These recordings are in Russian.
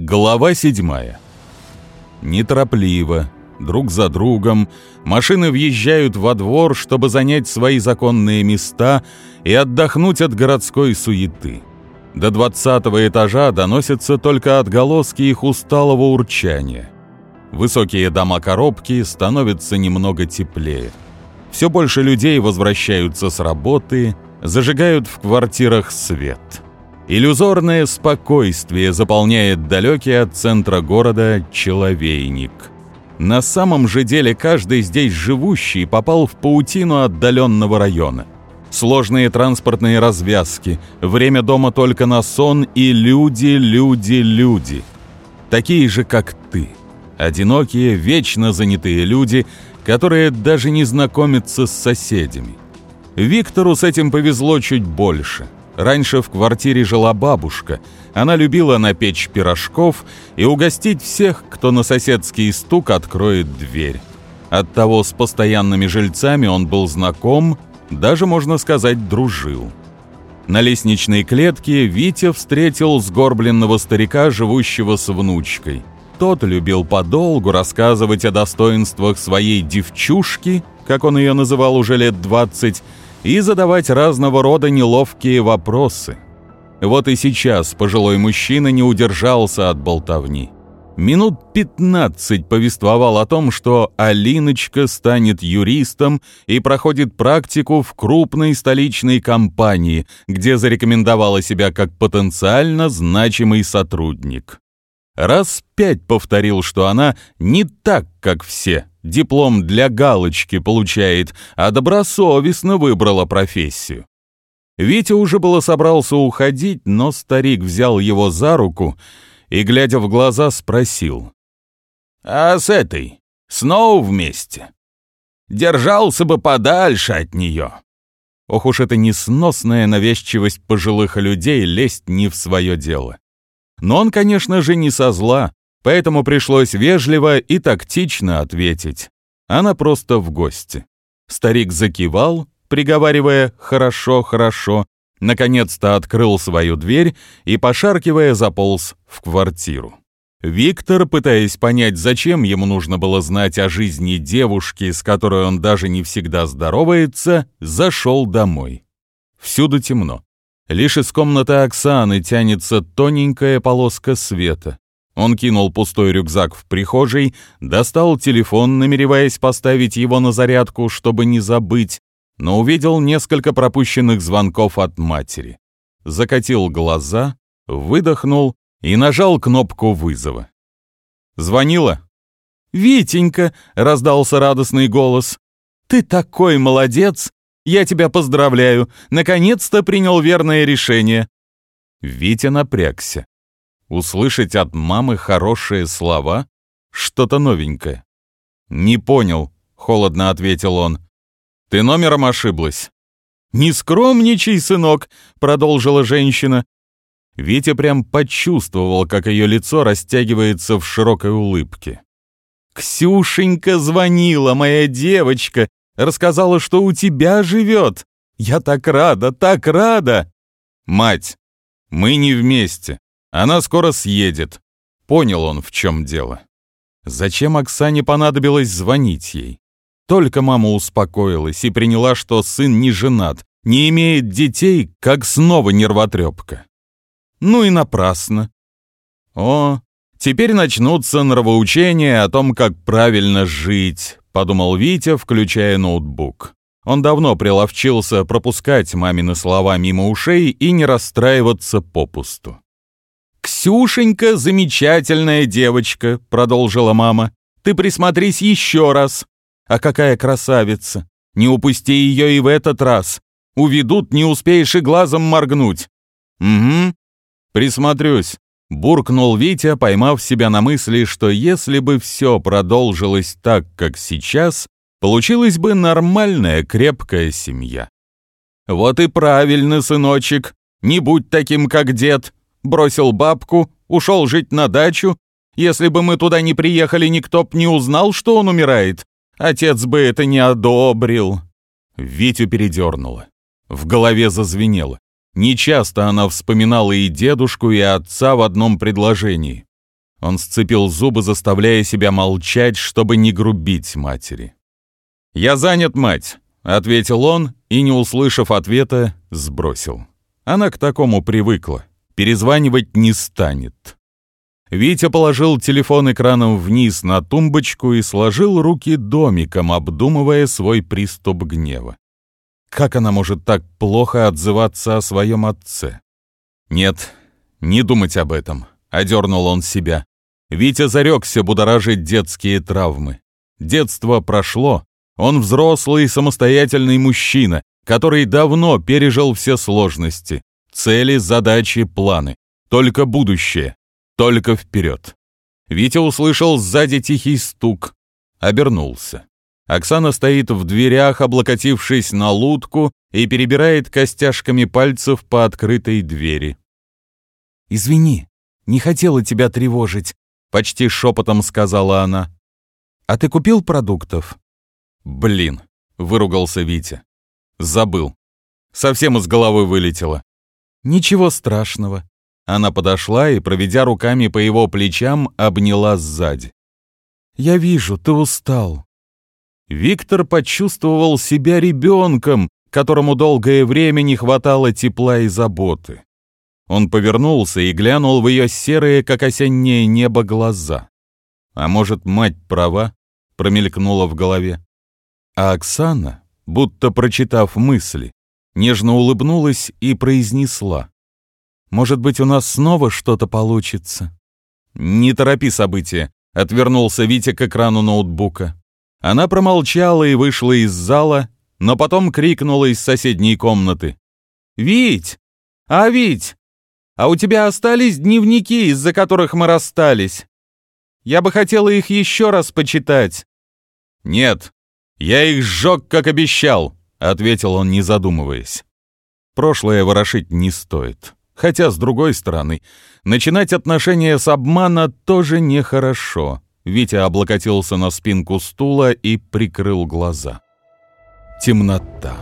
Глава седьмая. Неторопливо, друг за другом, машины въезжают во двор, чтобы занять свои законные места и отдохнуть от городской суеты. До двадцатого этажа доносятся только отголоски их усталого урчания. Высокие дома-коробки становятся немного теплее. Все больше людей возвращаются с работы, зажигают в квартирах свет. Иллюзорное спокойствие заполняет далекий от центра города человейник. На самом же деле каждый здесь живущий попал в паутину отдаленного района. Сложные транспортные развязки, время дома только на сон и люди, люди, люди. Такие же, как ты. Одинокие, вечно занятые люди, которые даже не знакомятся с соседями. Виктору с этим повезло чуть больше – Раньше в квартире жила бабушка. Она любила напечь пирожков и угостить всех, кто на соседский стук откроет дверь. Оттого с постоянными жильцами он был знаком, даже, можно сказать, дружил. На лестничной клетке Витя встретил сгорбленного старика, живущего с внучкой. Тот любил подолгу рассказывать о достоинствах своей девчушки, как он ее называл уже лет двадцать, и задавать разного рода неловкие вопросы. Вот и сейчас пожилой мужчина не удержался от болтовни. Минут пятнадцать повествовал о том, что Алиночка станет юристом и проходит практику в крупной столичной компании, где зарекомендовала себя как потенциально значимый сотрудник. Раз пять повторил, что она не так, как все, диплом для галочки получает, а добросовестно выбрала профессию. Витя уже было собрался уходить, но старик взял его за руку и, глядя в глаза, спросил. «А с этой? Снова вместе? Держался бы подальше от нее». Ох уж эта несносная навязчивость пожилых людей лезть не в свое дело. Но он, конечно же, не со зла, поэтому пришлось вежливо и тактично ответить. Она просто в гости. Старик закивал, приговаривая «хорошо, хорошо», наконец-то открыл свою дверь и, пошаркивая, заполз в квартиру. Виктор, пытаясь понять, зачем ему нужно было знать о жизни девушки, с которой он даже не всегда здоровается, зашел домой. Всюду темно. Лишь из комнаты Оксаны тянется тоненькая полоска света. Он кинул пустой рюкзак в прихожей, достал телефон, намереваясь поставить его на зарядку, чтобы не забыть, но увидел несколько пропущенных звонков от матери. Закатил глаза, выдохнул и нажал кнопку вызова. «Звонила?» «Витенька!» — раздался радостный голос. «Ты такой молодец! Я тебя поздравляю! Наконец-то принял верное решение!» Витя напрягся. Услышать от мамы хорошие слова? Что-то новенькое. «Не понял», — холодно ответил он. «Ты номером ошиблась». «Не скромничай, сынок», — продолжила женщина. Витя прям почувствовал, как ее лицо растягивается в широкой улыбке. «Ксюшенька звонила, моя девочка, рассказала, что у тебя живет. Я так рада, так рада!» «Мать, мы не вместе», она скоро съедет. Понял он, в чем дело. Зачем Оксане понадобилось звонить ей? Только мама успокоилась и приняла, что сын не женат, не имеет детей, как снова нервотрепка. Ну и напрасно. О, теперь начнутся нравоучения о том, как правильно жить, подумал Витя, включая ноутбук. Он давно приловчился пропускать мамины слова мимо ушей и не расстраиваться попусту. «Ксюшенька — замечательная девочка», — продолжила мама. «Ты присмотрись еще раз. А какая красавица! Не упусти ее и в этот раз. Уведут, не успеешь и глазом моргнуть». «Угу, присмотрюсь», — буркнул Витя, поймав себя на мысли, что если бы все продолжилось так, как сейчас, получилась бы нормальная крепкая семья. «Вот и правильно, сыночек, не будь таким, как дед», бросил бабку, ушел жить на дачу. Если бы мы туда не приехали, никто б не узнал, что он умирает. Отец бы это не одобрил». Витю передернуло. В голове зазвенело. Нечасто она вспоминала и дедушку, и отца в одном предложении. Он сцепил зубы, заставляя себя молчать, чтобы не грубить матери. «Я занят, мать», — ответил он и, не услышав ответа, сбросил. Она к такому привыкла. Перезванивать не станет. Витя положил телефон экраном вниз на тумбочку и сложил руки домиком, обдумывая свой приступ гнева. Как она может так плохо отзываться о своем отце? Нет, не думать об этом, — одернул он себя. Витя зарекся будоражить детские травмы. Детство прошло, он взрослый самостоятельный мужчина, который давно пережил все сложности, цели, задачи, планы. Только будущее, только вперед. Витя услышал сзади тихий стук, обернулся. Оксана стоит в дверях, облокотившись на лутку, и перебирает костяшками пальцев по открытой двери. «Извини, не хотела тебя тревожить», — почти шепотом сказала она. «А ты купил продуктов?» «Блин», — выругался Витя. «Забыл. Совсем из головы вылетело». «Ничего страшного». Она подошла и, проведя руками по его плечам, обняла сзади. «Я вижу, ты устал. Виктор почувствовал себя ребенком, которому долгое время не хватало тепла и заботы. Он повернулся и глянул в ее серые, как осеннее небо, глаза. А может, мать права? Промелькнула в голове. А Оксана, будто прочитав мысли, нежно улыбнулась и произнесла. «Может быть, у нас снова что-то получится?» «Не торопи события», — отвернулся Витя к экрану ноутбука. Она промолчала и вышла из зала, но потом крикнула из соседней комнаты. «Вить! А, Вить! А у тебя остались дневники, из-за которых мы расстались? Я бы хотела их еще раз почитать». «Нет, я их сжег, как обещал», — ответил он, не задумываясь. Прошлое ворошить не стоит. Хотя, с другой стороны, начинать отношения с обмана тоже нехорошо. Витя облокотился на спинку стула и прикрыл глаза. Темнота.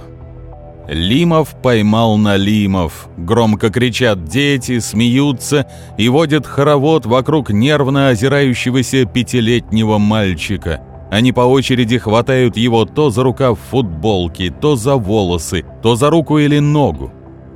Лимов поймал Налимов. Громко кричат дети, смеются и водят хоровод вокруг нервно озирающегося пятилетнего мальчика. Они по очереди хватают его то за рукав футболки, то за волосы, то за руку или ногу.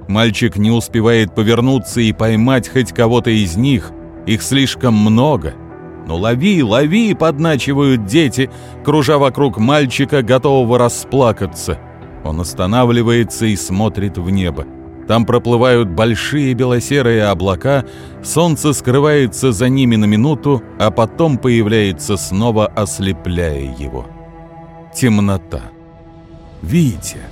Мальчик не успевает повернуться и поймать хоть кого-то из них. Их слишком много — «Ну лови, лови!» — подначивают дети, кружа вокруг мальчика, готового расплакаться. Он останавливается и смотрит в небо. Там проплывают большие белосерые облака, солнце скрывается за ними на минуту, а потом появляется снова, ослепляя его. Темнота. «Витя,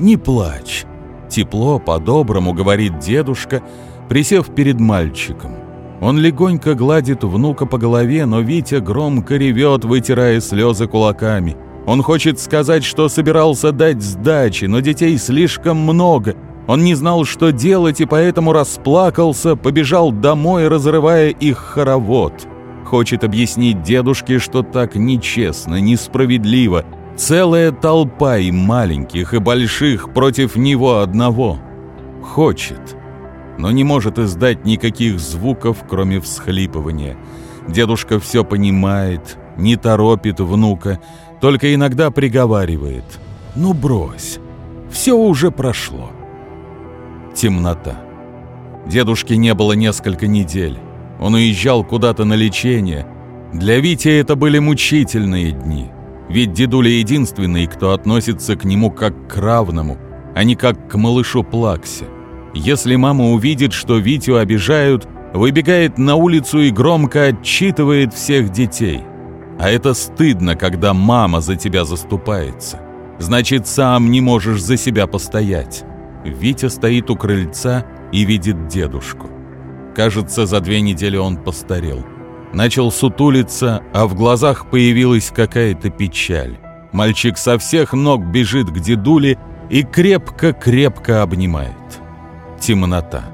не плачь!» Тепло, по-доброму, говорит дедушка, присев перед мальчиком. Он легонько гладит внука по голове, но Витя громко ревет, вытирая слезы кулаками. Он хочет сказать, что собирался дать сдачи, но детей слишком много. Он не знал, что делать, и поэтому расплакался, побежал домой, разрывая их хоровод. Хочет объяснить дедушке, что так нечестно, несправедливо. Целая толпа и маленьких, и больших против него одного. Хочет но не может издать никаких звуков, кроме всхлипывания. Дедушка все понимает, не торопит внука, только иногда приговаривает. «Ну брось, все уже прошло». Темнота. Дедушки не было несколько недель. Он уезжал куда-то на лечение. Для Вити это были мучительные дни. Ведь дедуля единственный, кто относится к нему как к равному, а не как к малышу Плаксе. Если мама увидит, что Витю обижают, выбегает на улицу и громко отчитывает всех детей. А это стыдно, когда мама за тебя заступается. Значит, сам не можешь за себя постоять. Витя стоит у крыльца и видит дедушку. Кажется, за две недели он постарел. Начал сутулиться, а в глазах появилась какая-то печаль. Мальчик со всех ног бежит к дедуле и крепко-крепко обнимает темнота.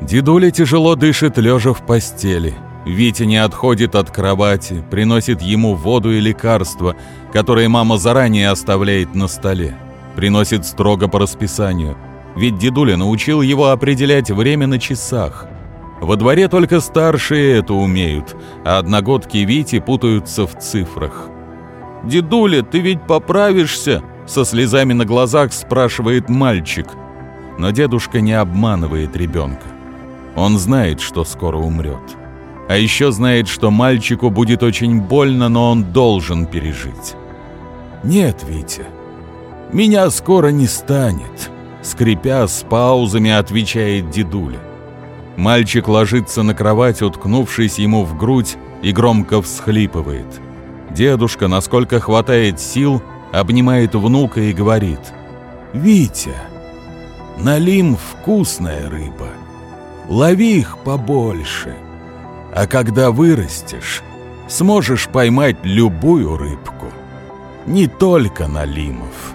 Дедуля тяжело дышит, лежа в постели. Витя не отходит от кровати, приносит ему воду и лекарства, которые мама заранее оставляет на столе. Приносит строго по расписанию, ведь дедуля научил его определять время на часах. Во дворе только старшие это умеют, а одногодки Вити путаются в цифрах. «Дедуля, ты ведь поправишься?» Со слезами на глазах спрашивает мальчик. Но дедушка не обманывает ребенка. Он знает, что скоро умрет. А еще знает, что мальчику будет очень больно, но он должен пережить. «Нет, Витя, меня скоро не станет», — скрипя с паузами, отвечает дедуля. Мальчик ложится на кровать, уткнувшись ему в грудь, и громко всхлипывает. Дедушка, насколько хватает сил, обнимает внука и говорит «Витя, налим вкусная рыба, лови их побольше, а когда вырастешь, сможешь поймать любую рыбку, не только налимов».